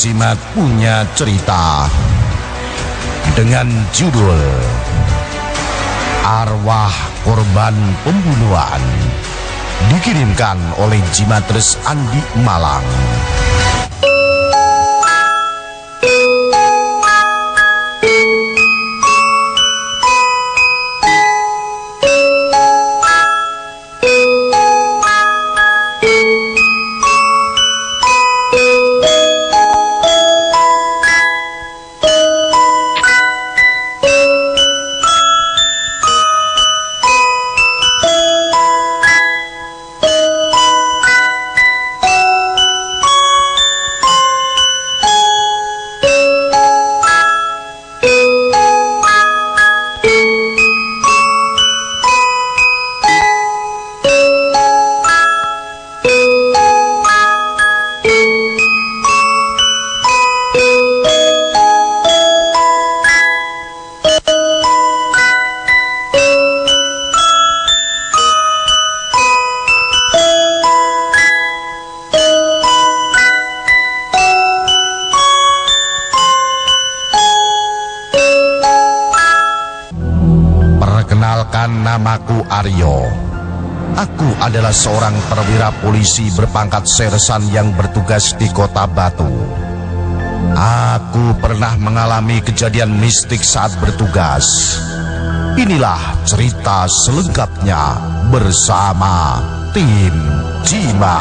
Jimat punya cerita dengan judul Arwah Korban Pembunuhan dikirimkan oleh Jimatres Andi Malang. Perwira polisi berpangkat sersan yang bertugas di kota Batu. Aku pernah mengalami kejadian mistik saat bertugas. Inilah cerita selengkapnya bersama tim Jima.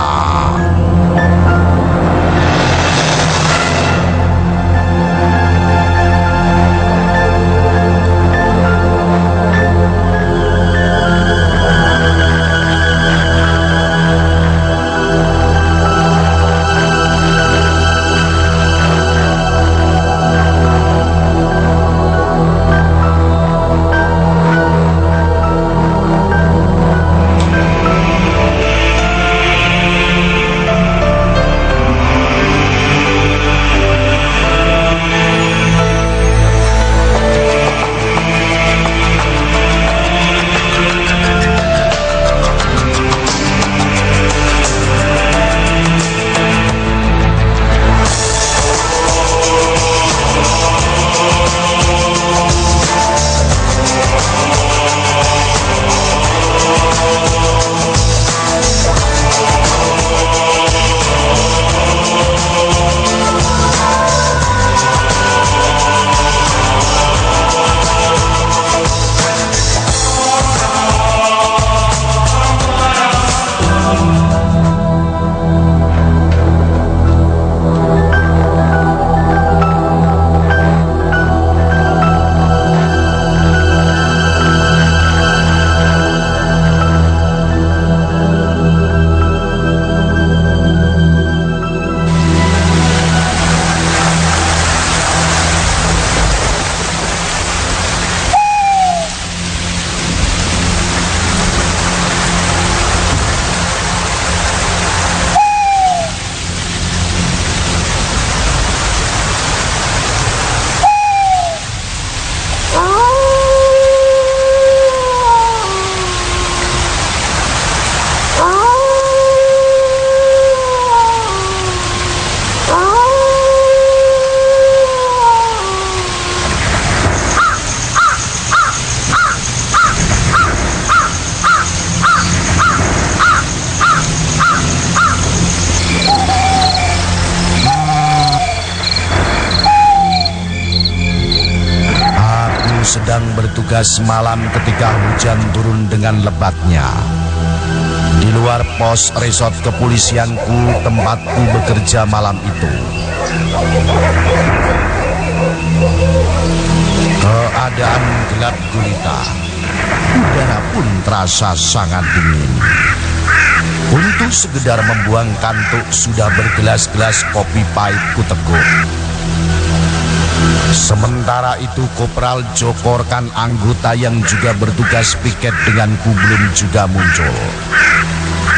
Malam ketika hujan turun dengan lebatnya. Di luar pos resort kepolisianku tempatku bekerja malam itu. Keadaan gelap gulita. Udara pun terasa sangat dingin. Untuk sekedar membuang kantuk sudah bergelas-gelas kopi pahit ku teguk. Sementara itu Kopral Jokorkan anggota yang juga bertugas piket denganku belum juga muncul.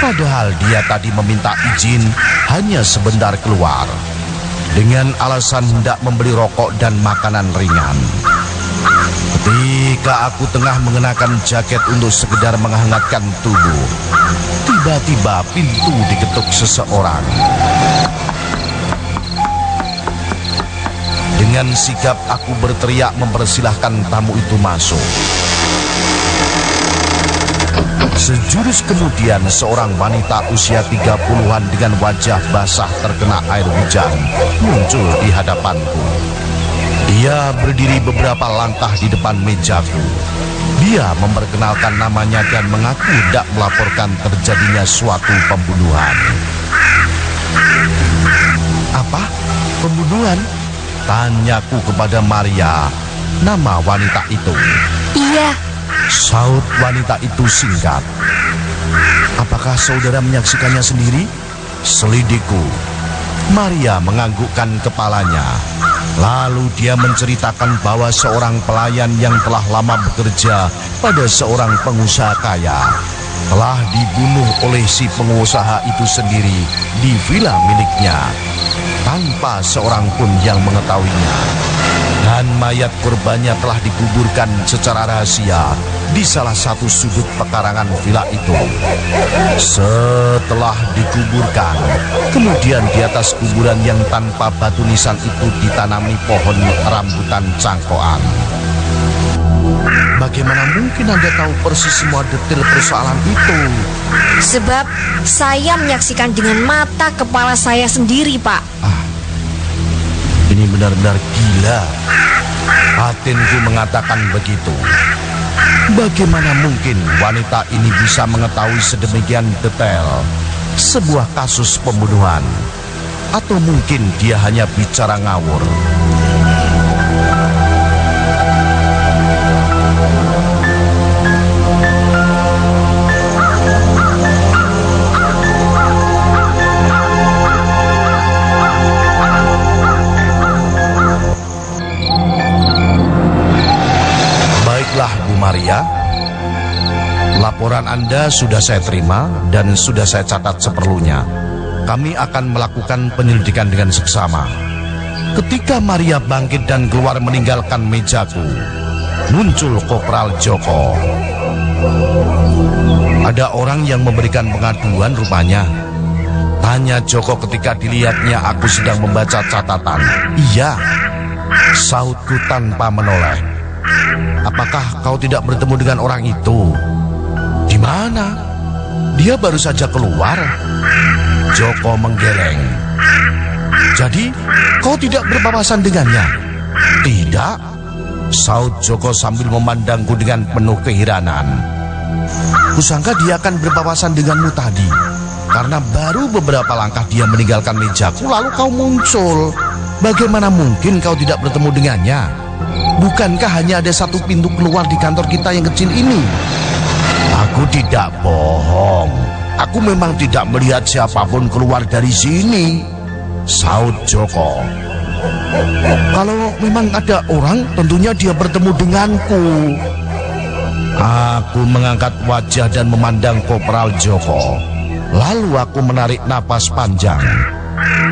Padahal dia tadi meminta izin hanya sebentar keluar. Dengan alasan hendak membeli rokok dan makanan ringan. Ketika aku tengah mengenakan jaket untuk sekedar menghangatkan tubuh, tiba-tiba pintu diketuk seseorang. Dengan sigap aku berteriak mempersilahkan tamu itu masuk. Sejurus kemudian seorang wanita usia 30-an dengan wajah basah terkena air hujan muncul di hadapanku. Dia berdiri beberapa langkah di depan mejaku. Dia memperkenalkan namanya dan mengaku tidak melaporkan terjadinya suatu pembunuhan. Apa? Pembunuhan? Tanyaku kepada Maria, nama wanita itu. Iya, Saut wanita itu singkat. Apakah saudara menyaksikannya sendiri? Selidiku. Maria menganggukkan kepalanya. Lalu dia menceritakan bahwa seorang pelayan yang telah lama bekerja pada seorang pengusaha kaya telah dibunuh oleh si pengusaha itu sendiri di villa miliknya tanpa seorang pun yang mengetahuinya. Dan mayat korbannya telah dikuburkan secara rahasia di salah satu sudut pekarangan villa itu. Setelah dikuburkan, kemudian di atas kuburan yang tanpa batu nisan itu ditanami pohon rambutan cangkoan. Bagaimana mungkin Anda tahu persis semua detail persoalan itu? sebab saya menyaksikan dengan mata kepala saya sendiri, Pak. Benar-benar gila. Batinku mengatakan begitu. Bagaimana mungkin wanita ini bisa mengetahui sedemikian detail sebuah kasus pembunuhan? Atau mungkin dia hanya bicara ngawur? Laporan Anda sudah saya terima dan sudah saya catat seperlunya. Kami akan melakukan penyelidikan dengan seksama. Ketika Maria bangkit dan keluar meninggalkan mejaku, muncul Kopral Joko. Ada orang yang memberikan pengaduan rupanya. Tanya Joko ketika dilihatnya aku sedang membaca catatan. Iya, sautku tanpa menoleh. Apakah kau tidak bertemu dengan orang itu? Mana? Dia baru saja keluar. Joko menggeleng. Jadi, kau tidak berpapasan dengannya? Tidak. Saud Joko sambil memandangku dengan penuh keheranan. Kusangka dia akan berpapasan denganmu tadi. Karena baru beberapa langkah dia meninggalkan mejaku lalu kau muncul. Bagaimana mungkin kau tidak bertemu dengannya? Bukankah hanya ada satu pintu keluar di kantor kita yang kecil ini? Aku tidak bohong. Aku memang tidak melihat siapa pun keluar dari sini. Saud Joko. Kalau memang ada orang, tentunya dia bertemu denganku. Aku mengangkat wajah dan memandang Kopral Joko. Lalu aku menarik napas panjang.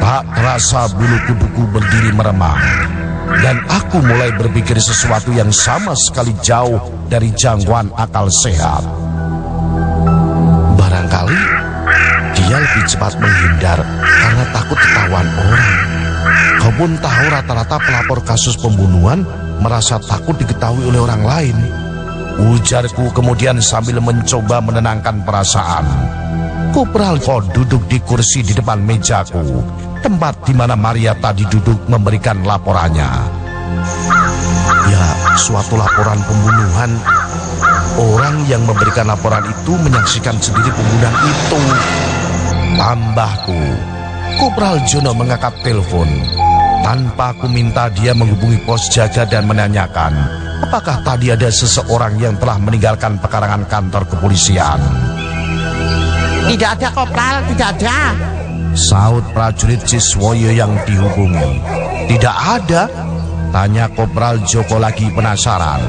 Tak terasa bulu kuduku berdiri meremang. Dan aku mulai berpikir sesuatu yang sama sekali jauh dari jangkauan akal sehat. Lebih cepat menghindar karena takut ketahuan orang. Kau pun tahu rata-rata pelapor kasus pembunuhan merasa takut diketahui oleh orang lain. Ujarku kemudian sambil mencoba menenangkan perasaan. Kopral kau duduk di kursi di depan mejaku, tempat di mana Maria tadi duduk memberikan laporannya. Ya, suatu laporan pembunuhan. Orang yang memberikan laporan itu menyaksikan sendiri pembunuhan itu. Tambahku, Kopral Jono mengangkat telepon. Tanpa aku minta dia menghubungi pos jaga dan menanyakan apakah tadi ada seseorang yang telah meninggalkan pekarangan kantor kepolisian. Tidak ada kopral, tidak ada. Saud prajurit Ciswoyo yang dihubungi. Tidak ada, tanya Kopral Joko lagi penasaran.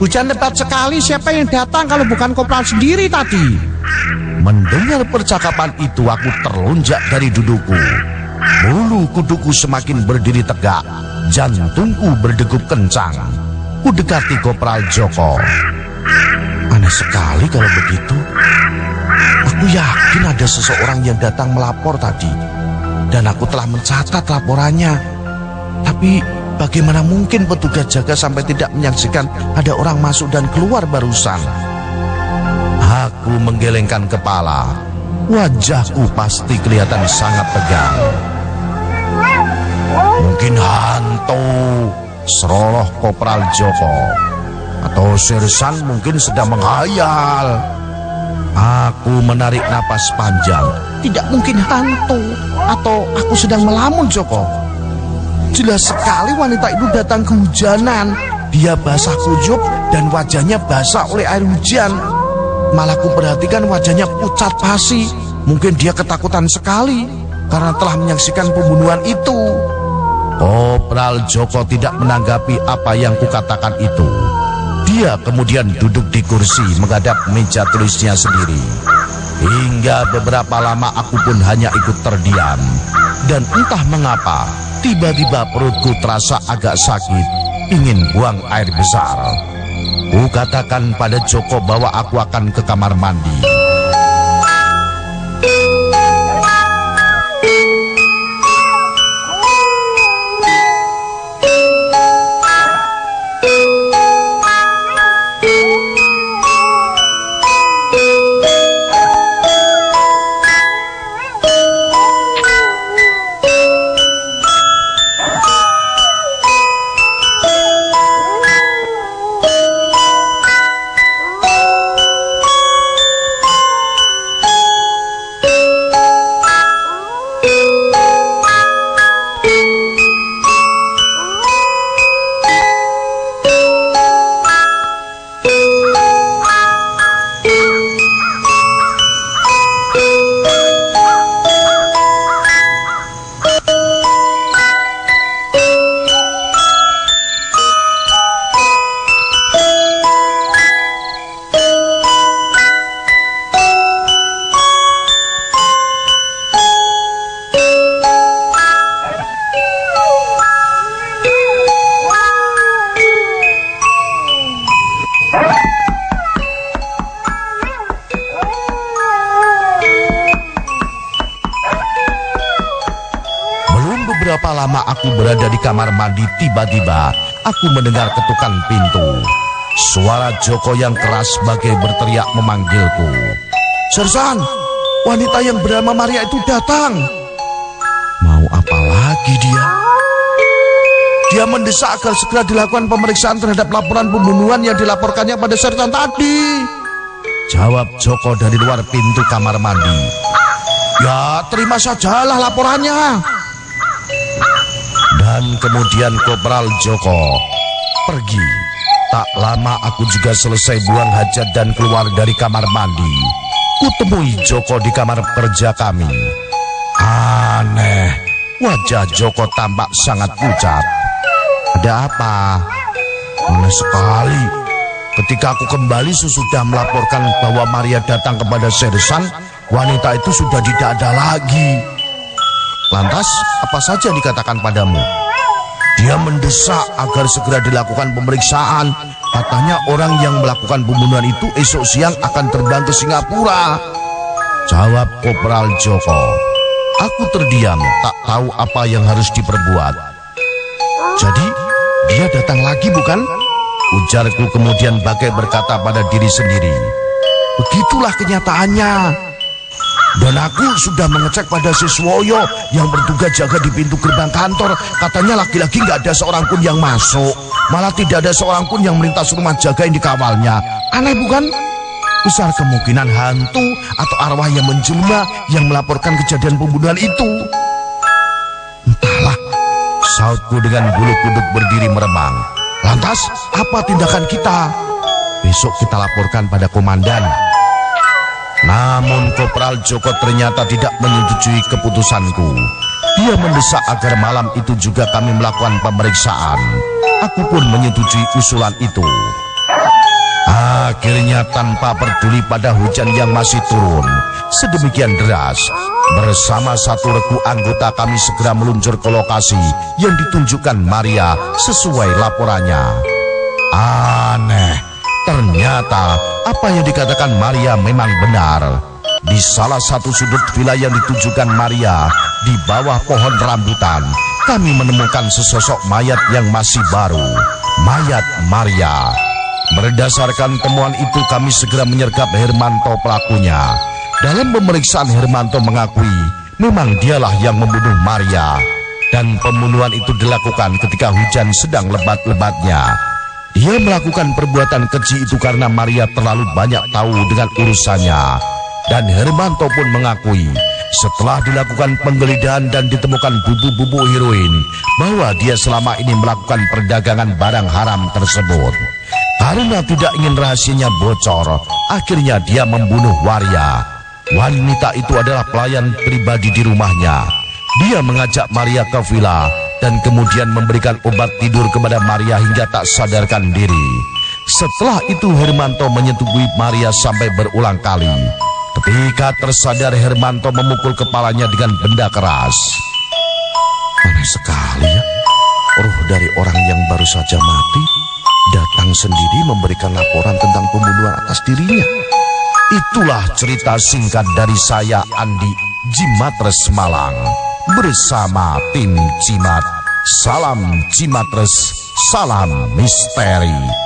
Hujan lebat sekali, siapa yang datang kalau bukan kopral sendiri tadi? Mendengar percakapan itu aku terlonjak dari dudukku. Bulu kuduku semakin berdiri tegak, jantungku berdegup kencang. Ku dekati Kopral Joko. Aneh sekali kalau begitu. Aku yakin ada seseorang yang datang melapor tadi. Dan aku telah mencatat laporannya. Tapi bagaimana mungkin petugas jaga sampai tidak menyaksikan ada orang masuk dan keluar barusan? Aku menggelengkan kepala. Wajahku pasti kelihatan sangat tegang. Mungkin hantu, seroloh Kopral Joko. Atau Sersan mungkin sedang menghayal. Aku menarik napas panjang. Tidak mungkin hantu atau aku sedang melamun Joko. Jelas sekali wanita itu datang kehujanan. Dia basah kuyup dan wajahnya basah oleh air hujan. Malah ku perhatikan wajahnya pucat pasi. Mungkin dia ketakutan sekali karena telah menyaksikan pembunuhan itu. Kopral Joko tidak menanggapi apa yang kukatakan itu. Dia kemudian duduk di kursi menghadap meja tulisnya sendiri. Hingga beberapa lama aku pun hanya ikut terdiam. Dan entah mengapa, tiba-tiba perutku terasa agak sakit, ingin buang air besar. Ku katakan pada Joko bahwa aku akan ke kamar mandi. Kamar mandi, tiba-tiba aku mendengar ketukan pintu. Suara Joko yang keras bagai berteriak memanggilku. Sersan, wanita yang bernama Maria itu datang. Mau apa lagi dia? Dia mendesak agar segera dilakukan pemeriksaan terhadap laporan pembunuhan yang dilaporkannya pada Sersan tadi. Jawab Joko dari luar pintu kamar mandi. Ya, terima sajalah laporannya. Dan kemudian Kopral Joko pergi. Tak lama aku juga selesai buang hajat dan keluar dari kamar mandi. Kutemui Joko di kamar kerja kami. Aneh, wajah Joko tampak sangat pucat. Ada apa? Aneh sekali. Ketika aku kembali sesudah melaporkan bahwa Maria datang kepada Sersan, wanita itu sudah tidak ada lagi. Lantas, apa saja dikatakan padamu? Dia mendesak agar segera dilakukan pemeriksaan. Katanya orang yang melakukan pembunuhan itu esok siang akan terbang ke Singapura. Jawab Kopral Joko. Aku terdiam, tak tahu apa yang harus diperbuat. Jadi, dia datang lagi bukan? Ujarku kemudian bagai berkata pada diri sendiri. Begitulah kenyataannya. Dan aku sudah mengecek pada siswoyo yang bertugas jaga di pintu gerbang kantor. Katanya laki-laki nggak ada seorang pun yang masuk. Malah tidak ada seorang pun yang melintas rumah jaga yang dikawalnya. Aneh bukan? Besar kemungkinan hantu atau arwah yang menjelma yang melaporkan kejadian pembunuhan itu. Entahlah, sautku dengan bulu kuduk berdiri meremang. Lantas, apa tindakan kita? Besok kita laporkan pada komandan. Namun Kopral Joko ternyata tidak menyetujui keputusanku. Dia mendesak agar malam itu juga kami melakukan pemeriksaan. Aku pun menyetujui usulan itu. Akhirnya tanpa peduli pada hujan yang masih turun, sedemikian deras, bersama satu regu anggota kami segera meluncur ke lokasi yang ditunjukkan Maria sesuai laporannya. Aneh, Ternyata apa yang dikatakan Maria memang benar. Di salah satu sudut villa yang ditujukan Maria, di bawah pohon rambutan, kami menemukan sesosok mayat yang masih baru, mayat Maria. Berdasarkan temuan itu kami segera menyergap Hermanto pelakunya. Dalam pemeriksaan Hermanto mengakui memang dialah yang membunuh Maria dan pembunuhan itu dilakukan ketika hujan sedang lebat-lebatnya. Dia melakukan perbuatan keji itu karena Maria terlalu banyak tahu dengan urusannya. Dan Hermanto pun mengakui setelah dilakukan penggeledahan dan ditemukan bubu-bubu heroin bahwa dia selama ini melakukan perdagangan barang haram tersebut. Karena tidak ingin rahasianya bocor, akhirnya dia membunuh Waria. Wanita itu adalah pelayan pribadi di rumahnya. Dia mengajak Maria ke villa dan kemudian memberikan obat tidur kepada Maria hingga tak sadarkan diri. Setelah itu Hermanto menyetubuhi Maria sampai berulang kali. Ketika tersadar Hermanto memukul kepalanya dengan benda keras. Aneh sekali ya, roh dari orang yang baru saja mati datang sendiri memberikan laporan tentang pembunuhan atas dirinya. Itulah cerita singkat dari saya Andi Jimatres Malang bersama tim Cimat. Salam Cimatres, salam misteri.